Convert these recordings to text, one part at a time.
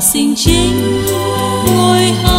sinh chính ngôi hồng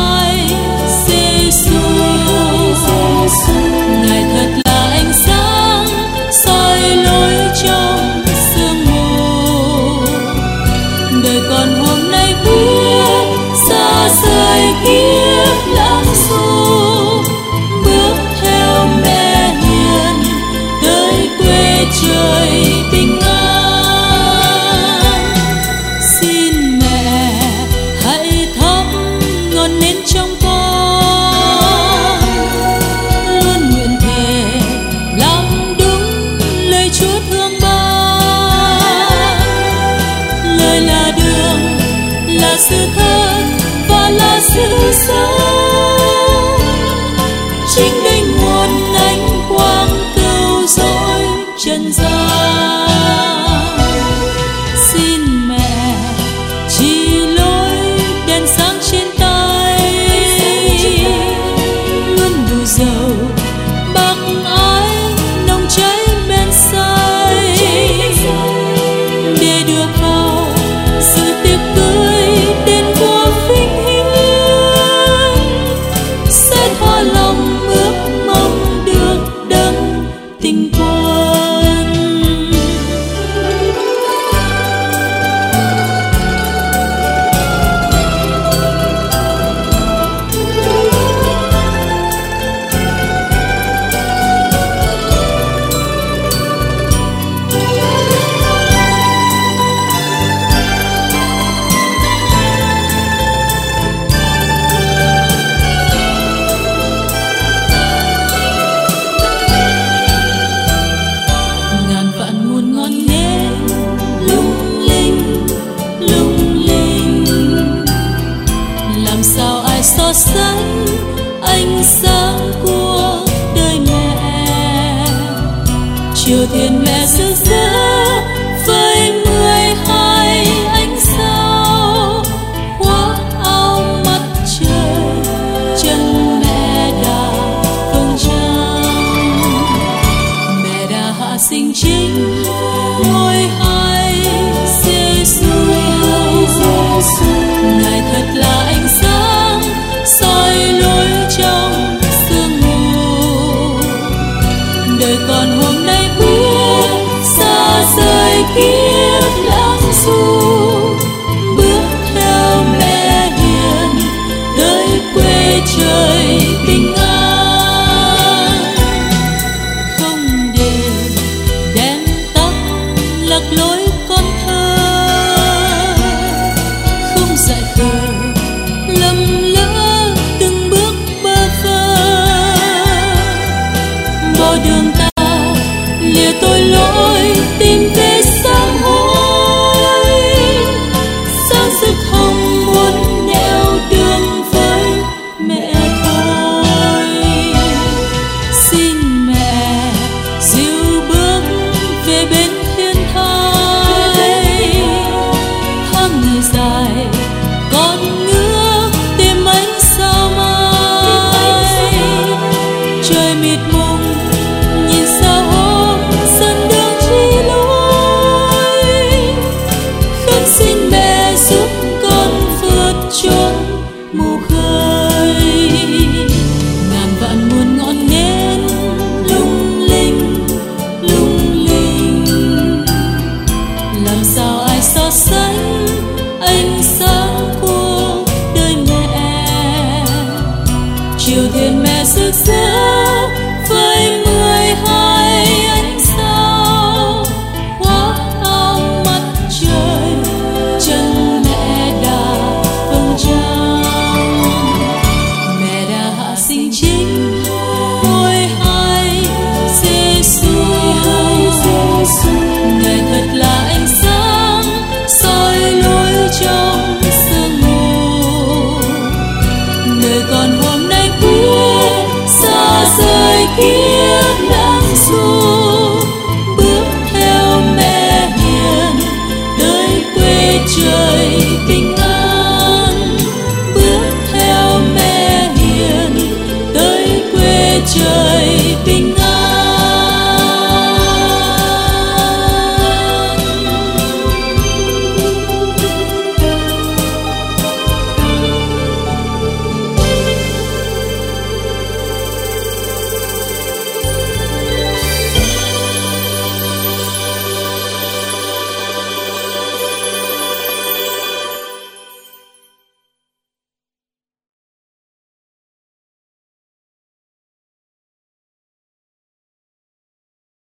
性情愛係耶穌，Ngài thật là ánh sáng soi lối trong sương mù. Đời còn hôm nay quyết xa rời kiếp lãng du trời mịt mông